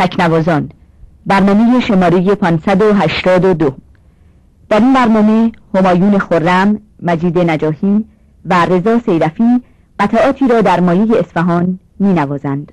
تکنوازان برنامه شماره 582 در این برنامه همایون خورم، مجید نجاهی و رضا سیرفی قطعاتی را در مایه اصفهان می نوازند.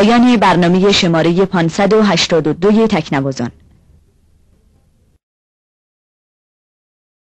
پایان برنامه شماره 582 تکنوازان.